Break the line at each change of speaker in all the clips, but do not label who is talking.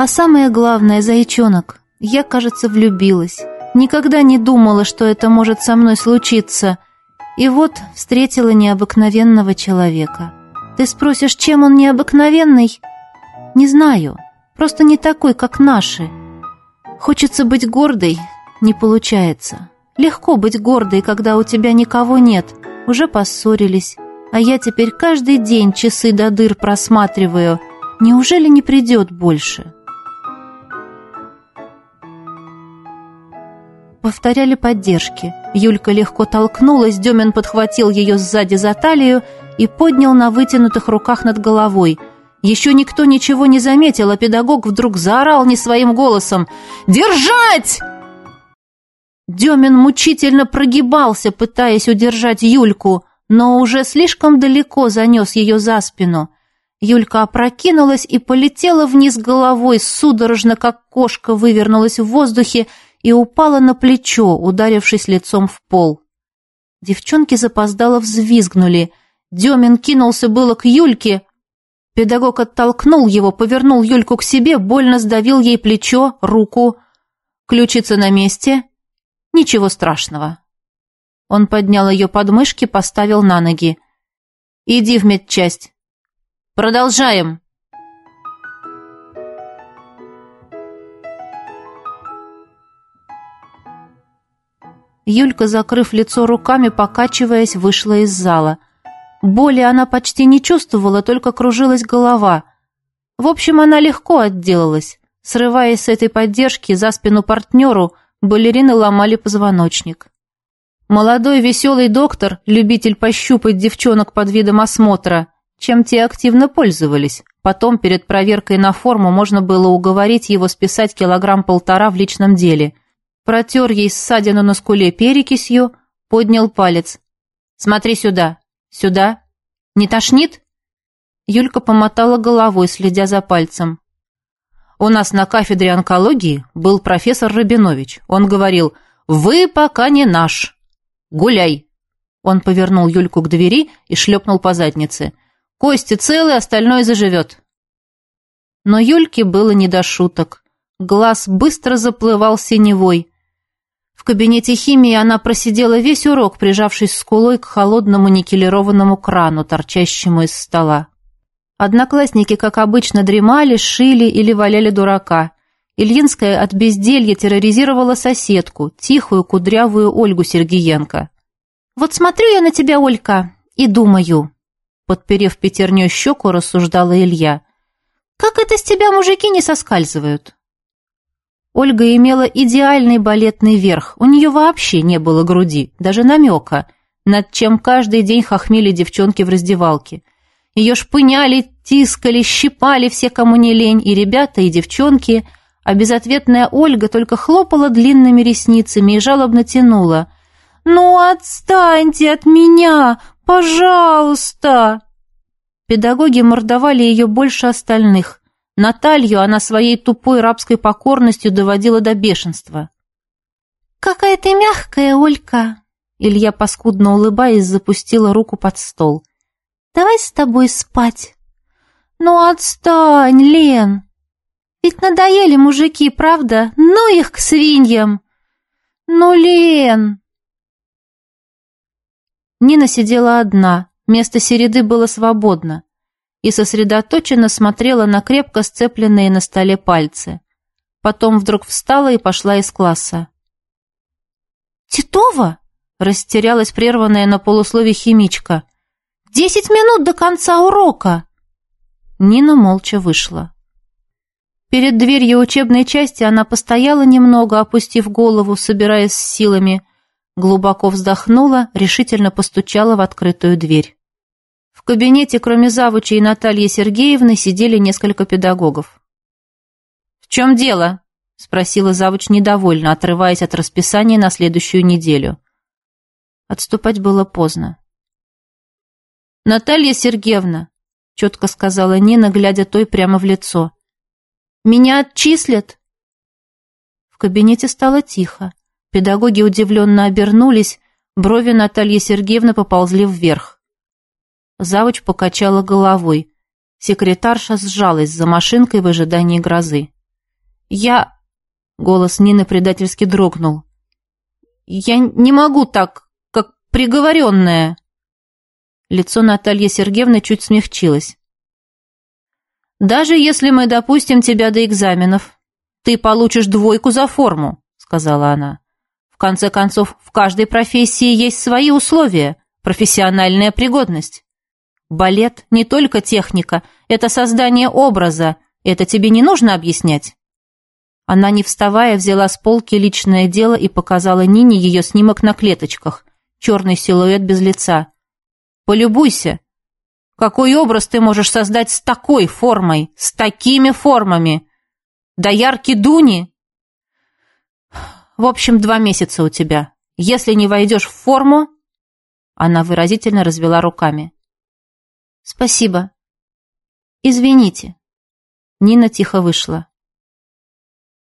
А самое главное, зайчонок, я, кажется, влюбилась. Никогда не думала, что это может со мной случиться. И вот встретила необыкновенного человека. Ты спросишь, чем он необыкновенный? Не знаю, просто не такой, как наши. Хочется быть гордой, не получается. Легко быть гордой, когда у тебя никого нет. Уже поссорились. А я теперь каждый день часы до дыр просматриваю. Неужели не придет больше?» Повторяли поддержки. Юлька легко толкнулась, Демин подхватил ее сзади за талию и поднял на вытянутых руках над головой. Еще никто ничего не заметил, а педагог вдруг заорал не своим голосом «Держать!» Демин мучительно прогибался, пытаясь удержать Юльку, но уже слишком далеко занес ее за спину. Юлька опрокинулась и полетела вниз головой, судорожно, как кошка вывернулась в воздухе и упала на плечо, ударившись лицом в пол. Девчонки запоздало взвизгнули. Демин кинулся было к Юльке. Педагог оттолкнул его, повернул Юльку к себе, больно сдавил ей плечо, руку. Ключица на месте. Ничего страшного. Он поднял ее подмышки, поставил на ноги. «Иди в медчасть». «Продолжаем!» Юлька, закрыв лицо руками, покачиваясь, вышла из зала. Боли она почти не чувствовала, только кружилась голова. В общем, она легко отделалась. Срываясь с этой поддержки за спину партнеру, балерины ломали позвоночник. Молодой веселый доктор, любитель пощупать девчонок под видом осмотра, чем те активно пользовались. Потом, перед проверкой на форму, можно было уговорить его списать килограмм-полтора в личном деле – протер ей ссадину на скуле перекисью, поднял палец. «Смотри сюда, сюда. Не тошнит?» Юлька помотала головой, следя за пальцем. «У нас на кафедре онкологии был профессор Рабинович. Он говорил, «Вы пока не наш. Гуляй!» Он повернул Юльку к двери и шлепнул по заднице. «Кости целы, остальное заживет». Но Юльке было не до шуток. Глаз быстро заплывал синевой. В кабинете химии она просидела весь урок, прижавшись скулой к холодному никелированному крану, торчащему из стола. Одноклассники, как обычно, дремали, шили или валяли дурака. Ильинская от безделья терроризировала соседку, тихую, кудрявую Ольгу Сергиенко. «Вот смотрю я на тебя, Олька, и думаю», подперев пятерней щеку, рассуждала Илья. «Как это с тебя мужики не соскальзывают?» Ольга имела идеальный балетный верх, у нее вообще не было груди, даже намека, над чем каждый день хохмели девчонки в раздевалке. Ее шпыняли, тискали, щипали все, кому не лень, и ребята, и девчонки, а безответная Ольга только хлопала длинными ресницами и жалобно тянула. «Ну, отстаньте от меня, пожалуйста!» Педагоги мордовали ее больше остальных, Наталью она своей тупой рабской покорностью доводила до бешенства. «Какая ты мягкая, Олька!» Илья, паскудно улыбаясь, запустила руку под стол. «Давай с тобой спать». «Ну отстань, Лен! Ведь надоели мужики, правда? Ну их к свиньям!» «Ну, Лен!» Нина сидела одна, место Середы было свободно и сосредоточенно смотрела на крепко сцепленные на столе пальцы. Потом вдруг встала и пошла из класса. «Титова?» — растерялась прерванная на полуслове химичка. «Десять минут до конца урока!» Нина молча вышла. Перед дверью учебной части она постояла немного, опустив голову, собираясь с силами, глубоко вздохнула, решительно постучала в открытую дверь. Кабинете, кроме завуча и Натальи Сергеевны, сидели несколько педагогов. «В чем дело?» — спросила завуч недовольно, отрываясь от расписания на следующую неделю. Отступать было поздно. «Наталья Сергеевна», — четко сказала Нина, глядя той прямо в лицо, — «меня отчислят?» В кабинете стало тихо. Педагоги удивленно обернулись, брови Натальи Сергеевны поползли вверх. Завуч покачала головой. Секретарша сжалась за машинкой в ожидании грозы. Я...» Голос Нины предательски дрогнул. «Я не могу так, как приговоренная». Лицо Натальи Сергеевны чуть смягчилось. «Даже если мы допустим тебя до экзаменов, ты получишь двойку за форму», — сказала она. «В конце концов, в каждой профессии есть свои условия, профессиональная пригодность. Балет — не только техника, это создание образа, это тебе не нужно объяснять». Она, не вставая, взяла с полки личное дело и показала Нине ее снимок на клеточках, черный силуэт без лица. Полюбуйся. Какой образ ты можешь создать с такой формой, с такими формами? Да яркий Дуни? В общем, два месяца у тебя. Если не войдешь в форму... Она выразительно развела руками. Спасибо. Извините. Нина тихо вышла.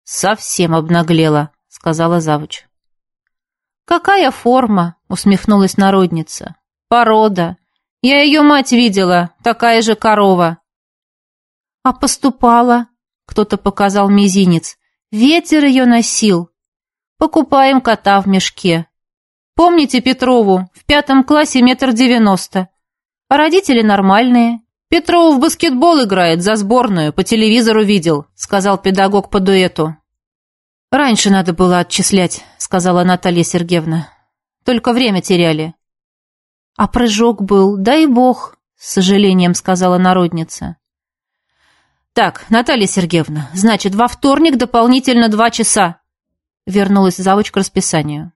Совсем обнаглела, сказала завуч. Какая форма? усмехнулась народница. Порода. Я ее мать видела, такая же корова. А поступала, кто-то показал мизинец. Ветер ее носил. Покупаем кота в мешке. Помните Петрову? В пятом классе метр девяносто. А родители нормальные. Петрову в баскетбол играет, за сборную, по телевизору видел, сказал педагог по дуэту. Раньше надо было отчислять, сказала Наталья Сергеевна. Только время теряли. А прыжок был, дай бог, с сожалением сказала народница. Так, Наталья Сергеевна, значит, во вторник дополнительно два часа. Вернулась завуч к расписанию.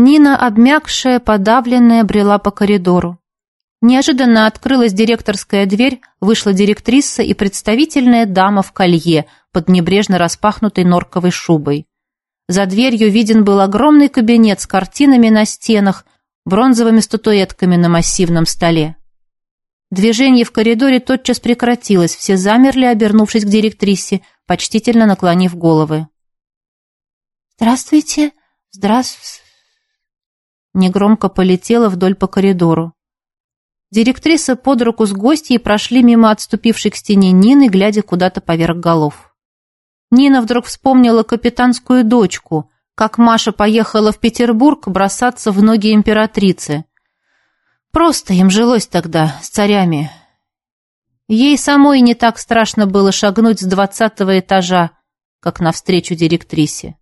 Нина, обмякшая, подавленная, брела по коридору. Неожиданно открылась директорская дверь, вышла директриса и представительная дама в колье под небрежно распахнутой норковой шубой. За дверью виден был огромный кабинет с картинами на стенах, бронзовыми статуэтками на массивном столе. Движение в коридоре тотчас прекратилось, все замерли, обернувшись к директрисе, почтительно наклонив головы. «Здравствуйте! Здравствуйте!» Негромко полетела вдоль по коридору. Директриса под руку с гостьей прошли мимо отступившей к стене Нины, глядя куда-то поверх голов. Нина вдруг вспомнила капитанскую дочку, как Маша поехала в Петербург бросаться в ноги императрицы. Просто им жилось тогда, с царями. Ей самой не так страшно было шагнуть с двадцатого этажа, как навстречу директрисе.